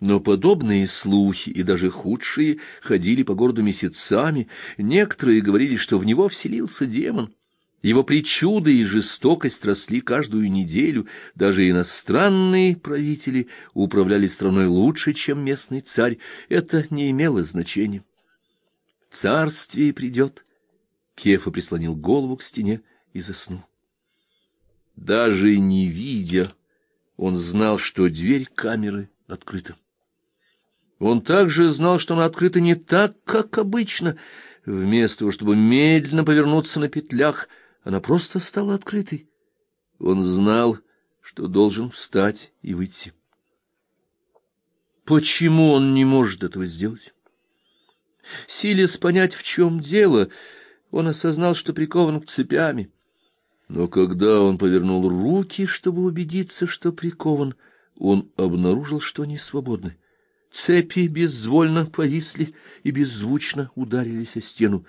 Но подобные слухи, и даже худшие, ходили по городу месяцами. Некоторые говорили, что в него вселился демон. Его причуды и жестокость росли каждую неделю. Даже иностранные правители управляли страной лучше, чем местный царь. Это не имело значения. Царствие придет. Кефа прислонил голову к стене и заснул. Даже не видя, он знал, что дверь камеры открыта. Он также знал, что она открыта не так, как обычно. Вместо того, чтобы медленно повернуться на петлях, она просто стала открытой. Он знал, что должен встать и выйти. Почему он не может этого сделать? Силясь понять, в чем дело, он осознал, что прикован к цепями. Но когда он повернул руки, чтобы убедиться, что прикован, он обнаружил, что они свободны. Цепи безвольно повисли и беззвучно ударились о стену.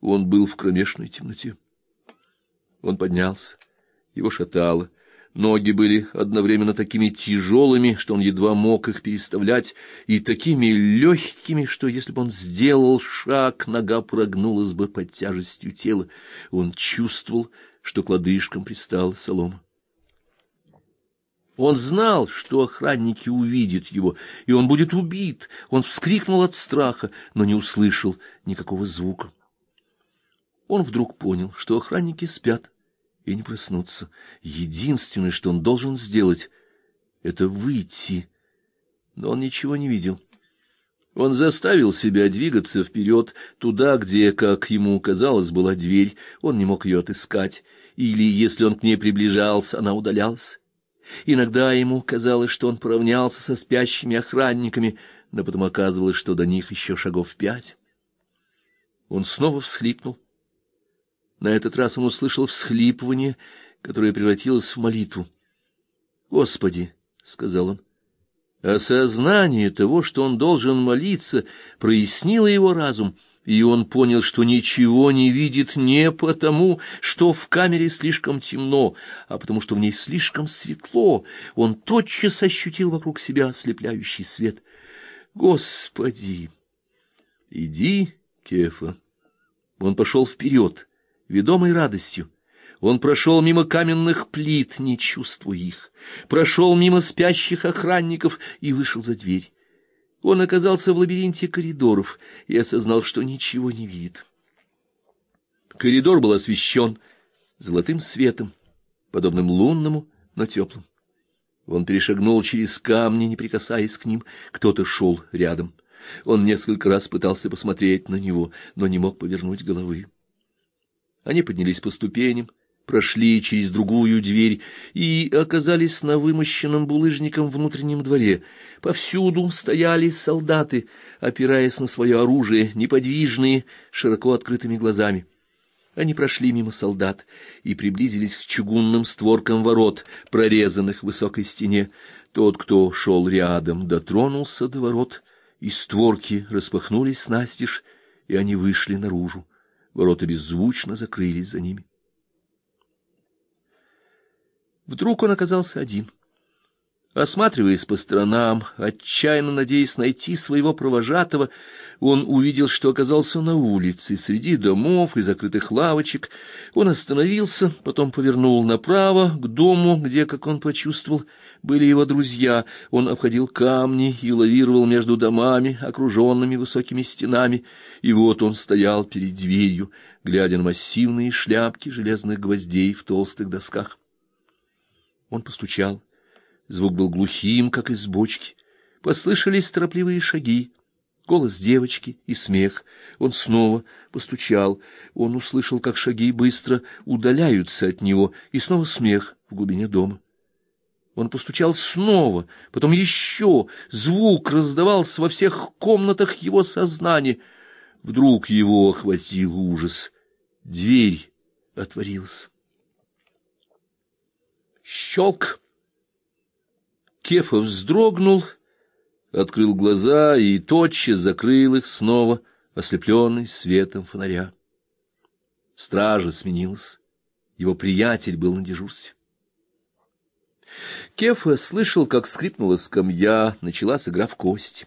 Он был в кромешной темноте. Он поднялся. Его шатало. Ноги были одновременно такими тяжелыми, что он едва мог их переставлять, и такими легкими, что если бы он сделал шаг, нога прогнулась бы под тяжестью тела. Он чувствовал, что к лодыжкам пристала солома. Он знал, что охранники увидят его, и он будет убит. Он вскрикнул от страха, но не услышал никакого звука. Он вдруг понял, что охранники спят и не проснутся. Единственное, что он должен сделать, — это выйти. Но он ничего не видел. Он заставил себя двигаться вперед, туда, где, как ему казалось, была дверь. Он не мог ее отыскать, или, если он к ней приближался, она удалялась. Иногда ему казалось, что он поравнялся со спящими охранниками, но потом оказывалось, что до них еще шагов пять. Он снова всхлипнул. На этот раз он услышал всхлипывание, которое превратилось в молитву. «Господи!» — сказал он. Осознание того, что он должен молиться, прояснило его разум, и он понял, что ничего не видит не потому, что в камере слишком темно, а потому что в ней слишком светло. Он тотчас ощутил вокруг себя ослепляющий свет. «Господи!» «Иди, Кефа!» Он пошел вперед ведомой радостью. Он прошел мимо каменных плит, не чувствуя их, прошел мимо спящих охранников и вышел за дверь. Он оказался в лабиринте коридоров и осознал, что ничего не видит. Коридор был освещен золотым светом, подобным лунному, но теплым. Он перешагнул через камни, не прикасаясь к ним. Кто-то шел рядом. Он несколько раз пытался посмотреть на него, но не мог повернуть головы. Они поднялись по ступеням, прошли через другую дверь и оказались на вымощенном булыжником внутреннем дворе. Повсюду стояли солдаты, опираясь на свое оружие, неподвижные, широко открытыми глазами. Они прошли мимо солдат и приблизились к чугунным створкам ворот, прорезанных в высокой стене. Тот, кто шел рядом, дотронулся до ворот, и створки распахнулись настежь, и они вышли наружу. Ворота беззвучно закрылись за ними. Вдруг он оказался один. Осматриваясь по сторонам, отчаянно надеясь найти своего провожатого, он увидел, что оказался на улице, среди домов и закрытых лавочек. Он остановился, потом повернул направо, к дому, где, как он почувствовал, были его друзья. Он обходил камни и лавировал между домами, окруженными высокими стенами. И вот он стоял перед дверью, глядя на массивные шляпки железных гвоздей в толстых досках. Он постучал. Звук был глухим, как из бочки. Послышались торопливые шаги, голос девочки и смех. Он снова постучал. Он услышал, как шаги быстро удаляются от него, и снова смех в глубине дома. Он постучал снова, потом еще. Звук раздавался во всех комнатах его сознания. Вдруг его охватил ужас. Дверь отворилась. Щелк! Кефа вздрогнул, открыл глаза и тотчас закрыл их снова, ослепленный светом фонаря. Стража сменилась. Его приятель был на дежурстве. Кефа слышал, как скрипнула скамья, началась игра в кости.